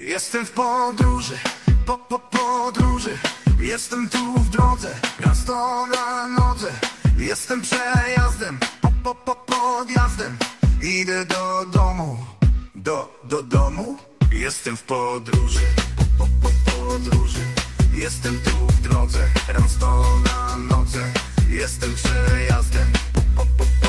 Jestem w podróży, po, po podróży. Jestem tu w drodze, miasto na nodze. Jestem przejazdem, po, po, po podjazdem. Idę do domu, do, do domu. Jestem w podróży, po, po, po podróży. Jestem tu w drodze, miasto na nodze. Jestem przejazdem, po, po, po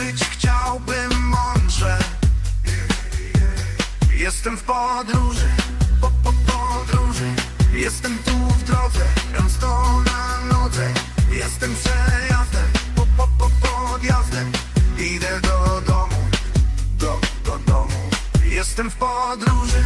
Przeżyć chciałbym mądrze. Jestem w podróży, po, po podróży. Jestem tu w drodze, miasto na nodze. Jestem przejazdem, po, po, po podjazdem. Idę do domu, do, do domu. Jestem w podróży,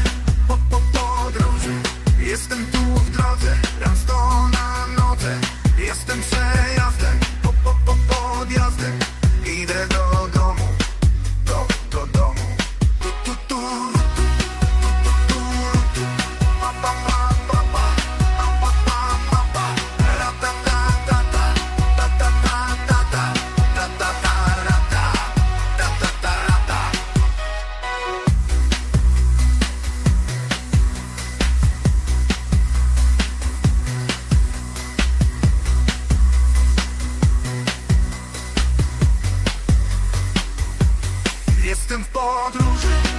and fall through.